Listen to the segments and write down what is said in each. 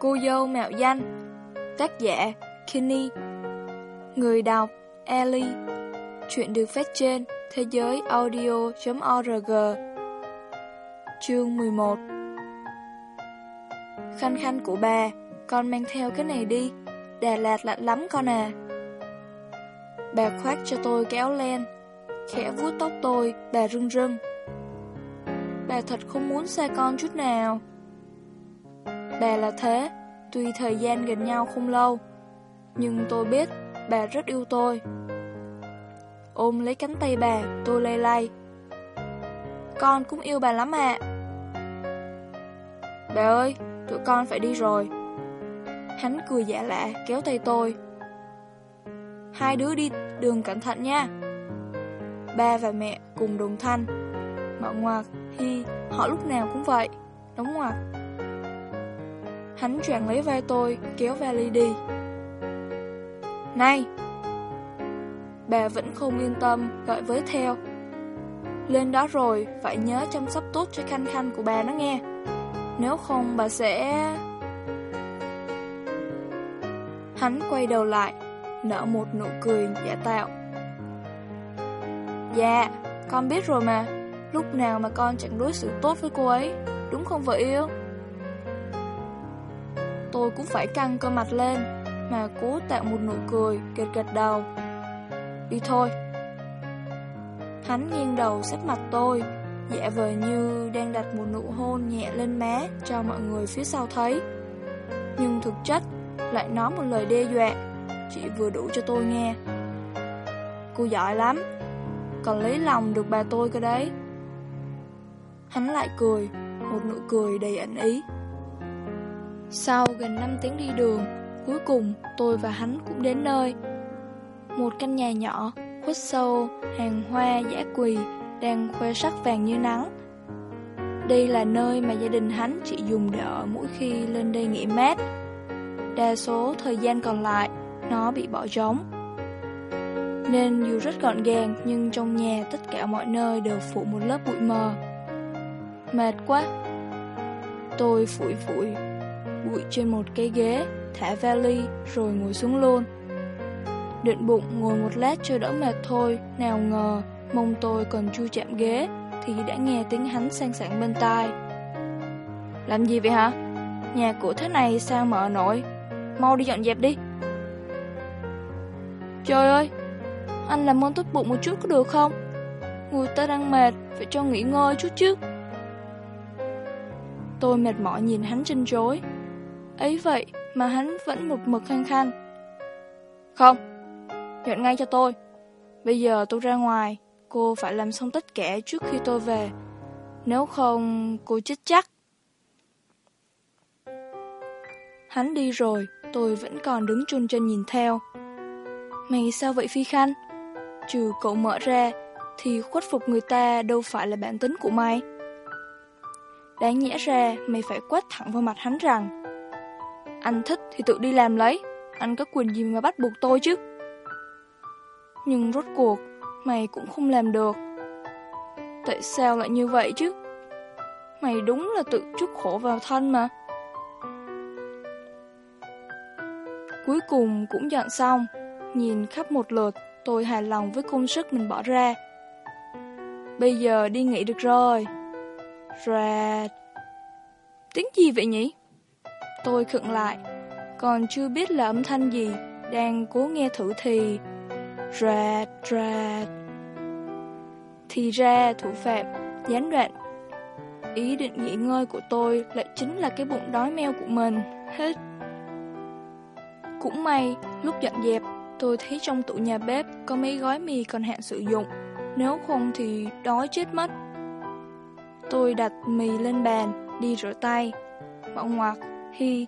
Cô dâu mạo danh. Tác giả, Kenny. Người đọc, Ellie. Chuyện được phát trên thế giới audio.org Chương 11 Khanh khanh của bà, Con mang theo cái này đi. Đà Lạt lạnh lắm con à. Bà khoác cho tôi cái áo len. Khẽ vuốt tóc tôi, Bà rưng rưng. Bà thật không muốn xa con chút nào. Bà là thế, Tuy thời gian gần nhau không lâu, Nhưng tôi biết Bà rất yêu tôi. Ôm lấy cánh tay bà, Tôi lay lay. Con cũng yêu bà lắm ạ. Bà ơi, Tụi con phải đi rồi. Hắn cười giả lạ kéo tay tôi. Hai đứa đi đường cẩn thận nha. Ba và mẹ cùng đồng thanh. Mở ngoặc Hi, Họ lúc nào cũng vậy Đóng ngoặc Hắn choàng lấy vai tôi, Kéo vali đi. Này! Bà vẫn không yên tâm, Gọi với theo. Lên đó rồi, Phải nhớ chăm sóc tốt cho khanh khanh của bà nó nghe. Nếu không, bà sẽ... Hắn quay đầu lại, Nở một nụ cười giả tạo. Dạ Con biết rồi mà. Lúc nào mà con chẳng đối xử tốt với cô ấy, Đúng không vợ yêu? Tôi cũng phải căng cơ mặt lên, Mà cố tạo một nụ cười Gật gật đầu. Đi thôi. Hắn nghiêng đầu sát mặt tôi Dạ vờ như đang đặt một nụ hôn nhẹ lên má Cho mọi người phía sau thấy. Nhưng thực chất Lại nói một lời đe dọa, Chỉ vừa đủ cho tôi nghe. Cô giỏi lắm, Còn lấy lòng được bà tôi cơ đấy. Hắn lại cười, Một nụ cười đầy ẩn ý. Sau gần 5 tiếng đi đường, Cuối cùng tôi và hắn cũng đến nơi. Một căn nhà nhỏ, Khuất sâu, Hàng hoa giả quỳ, Đang khoe sắc vàng như nắng. Đây là nơi mà gia đình hắn chỉ dùng để ở mỗi khi lên đây nghỉ mát. Đa số thời gian còn lại, Nó bị bỏ trống. Nên dù rất gọn gàng, Nhưng trong nhà tất cả mọi nơi đều phủ một lớp bụi mờ. Mệt quá. Tôi phủi phủi. Bụi trên một cái ghế Thả vali rồi ngồi xuống luôn. Định bụng ngồi một lát cho đỡ mệt thôi Nào ngờ Mông tôi còn chưa chạm ghế Thì đã nghe tiếng hắn sang sảng bên tai. Làm gì vậy hả? Nhà cửa thế này sao mở nổi? Mau đi dọn dẹp đi. Trời ơi Anh làm ơn tốt bụng một chút có được không? Người ta đang mệt Phải cho nghỉ ngơi chút chứ. Tôi mệt mỏi nhìn hắn chân rối, Ấy vậy mà hắn vẫn một mực khăng khăng. Không Nhận ngay cho tôi. Bây giờ tôi ra ngoài, Cô phải làm xong tất cả trước khi tôi về. Nếu không, cô chết chắc. Hắn đi rồi, Tôi vẫn còn đứng chôn chân nhìn theo. Mày sao vậy Phi Khanh? Trừ cậu mở ra, Thì khuất phục người ta đâu phải là bản tính của mày. Đáng nhẽ ra mày phải quát thẳng vào mặt hắn rằng anh thích thì tự đi làm lấy. Anh có quyền gì mà bắt buộc tôi chứ? Nhưng rốt cuộc, Mày cũng không làm được. Tại sao lại như vậy chứ? Mày đúng là tự chuốc khổ vào thân mà. Cuối cùng cũng dọn xong, Nhìn khắp một lượt, Tôi hài lòng với công sức mình bỏ ra. Bây giờ đi nghỉ được rồi. Rà... Tiếng gì vậy nhỉ? Tôi khựng lại, còn chưa biết là âm thanh gì, đang cố nghe thử thì... Rạt, rạt... Thì ra thủ phạm, gián đoạn. Ý định nghỉ ngơi của tôi lại chính là cái bụng đói meo của mình. Hết. Cũng may, lúc dọn dẹp, tôi thấy trong tủ nhà bếp có mấy gói mì còn hạn sử dụng. Nếu không thì đói chết mất. Tôi đặt mì lên bàn, đi rửa tay. Mở ngoặc, hi,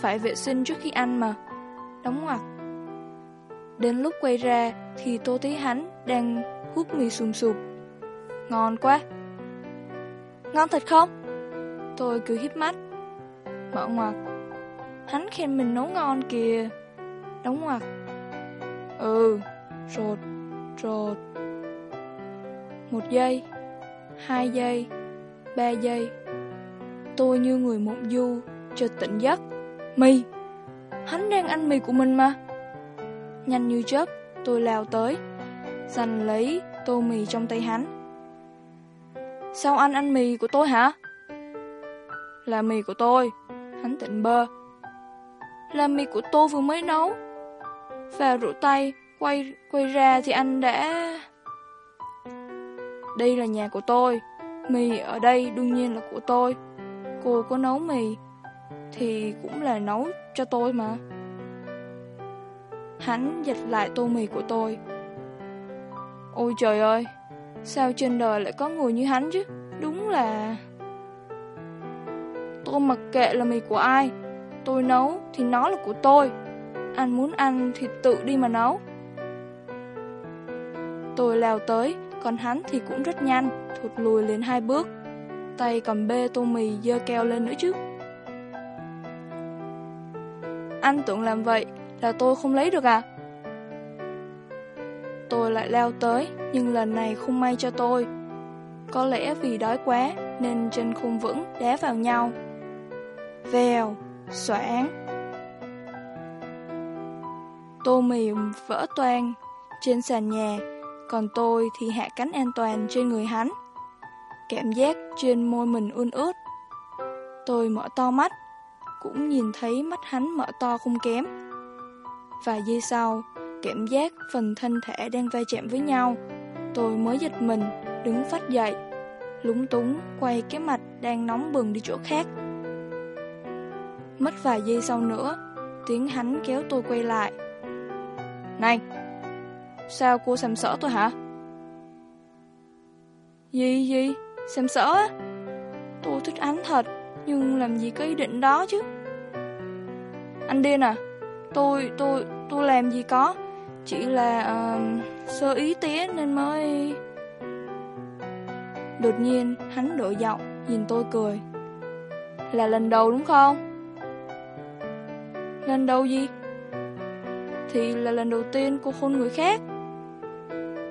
phải vệ sinh trước khi ăn mà. Đóng ngoặc. Đến lúc quay ra thì tôi thấy hắn đang hút mì sùm sụp. Ngon quá. Ngon thật không? Tôi cứ híp mắt. Mở ngoặc. Hắn khen mình nấu ngon kìa. Đóng ngoặc. Ừ, rột, rột. Một giây, hai giây, ba giây. Tôi như người mộng du, cho tỉnh giấc, Mì! Hắn đang ăn mì của mình mà. Nhanh như chớp, tôi lao tới, giành lấy tô mì trong tay hắn. Sao anh ăn mì của tôi hả? Là mì của tôi, hắn tỉnh bơ. Là mì của tôi vừa mới nấu. Và rửa tay, quay quay ra thì anh đã... Đây là nhà của tôi, mì ở đây đương nhiên là của tôi. Cô có nấu mì thì cũng là nấu cho tôi mà. Hắn giật lại tô mì của tôi. Ôi trời ơi, sao trên đời lại có người như hắn chứ? Đúng là... Tôi mặc kệ là mì của ai, tôi nấu thì nó là của tôi. Anh muốn ăn thì tự đi mà nấu. Tôi leo tới, còn hắn thì cũng rất nhanh, thụt lùi lên hai bước. Tay cầm bê tô mì dơ keo lên nữa chứ. Anh tưởng làm vậy là tôi không lấy được à? Tôi lại leo tới, nhưng lần này không may cho tôi. Có lẽ vì đói quá nên chân không vững đá vào nhau. Vèo, xoảng. Tô mì vỡ toang trên sàn nhà, còn tôi thì hạ cánh an toàn trên người hắn. Cảm giác trên môi mình ươn ướt. Tôi mở to mắt, cũng nhìn thấy mắt hắn mở to không kém. Vài giây sau, cảm giác phần thân thể đang va chạm với nhau. Tôi mới giật mình, đứng phát dậy, lúng túng quay cái mặt đang nóng bừng đi chỗ khác. Mất vài giây sau nữa, tiếng hắn kéo tôi quay lại. Này, sao cô xem sỡ tôi hả? Gì gì? Xem sỡ á? Tôi thích ánh thật, nhưng làm gì có ý định đó chứ? Anh điên à? Tôi, tôi, tôi làm gì có Chỉ là uh, sơ ý tía nên mới... Đột nhiên hắn đổi giọng Nhìn tôi cười Là lần đầu đúng không? Lần đầu gì? Thì là lần đầu tiên cô hôn người khác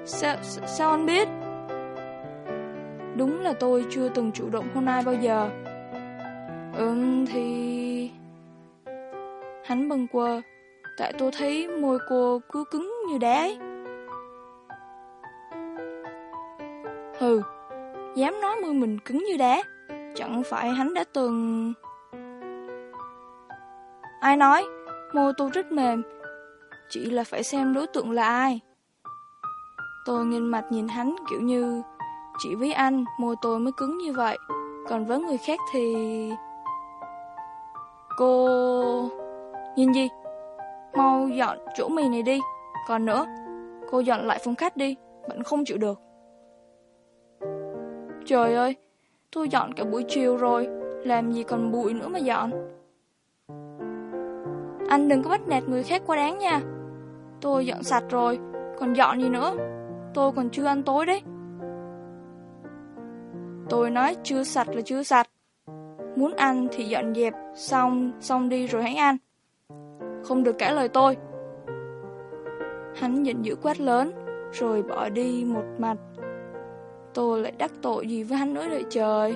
Sao, sao anh biết? Đúng là tôi chưa từng chủ động hôn ai bao giờ Ừm thì... Hắn bâng quơ Tại tôi thấy môi cô cứ cứng như đá ấy. Hừ, dám nói môi mình cứng như đá, chẳng phải hắn đã từng... Ai nói, môi tôi rất mềm, chỉ là phải xem đối tượng là ai. Tôi nhìn mặt nhìn hắn kiểu như, chỉ với anh môi tôi mới cứng như vậy, còn với người khác thì... Cô... Nhìn gì? Mau dọn chỗ mì này đi. Còn nữa, Cô dọn lại phòng khách đi. Vẫn không chịu được. Trời ơi, Tôi dọn cả buổi chiều rồi. Làm gì còn bụi nữa mà dọn. Anh đừng có bắt nạt người khác quá đáng nha. Tôi dọn sạch rồi, Còn dọn gì nữa? Tôi còn chưa ăn tối đấy. Tôi nói chưa sạch là chưa sạch. Muốn ăn thì dọn dẹp Xong, xong đi rồi hãy ăn không được cãi lời tôi. Hắn giận dữ quát lớn, rồi bỏ đi một mặt. Tôi lại đắc tội gì với hắn nữa vậy trời.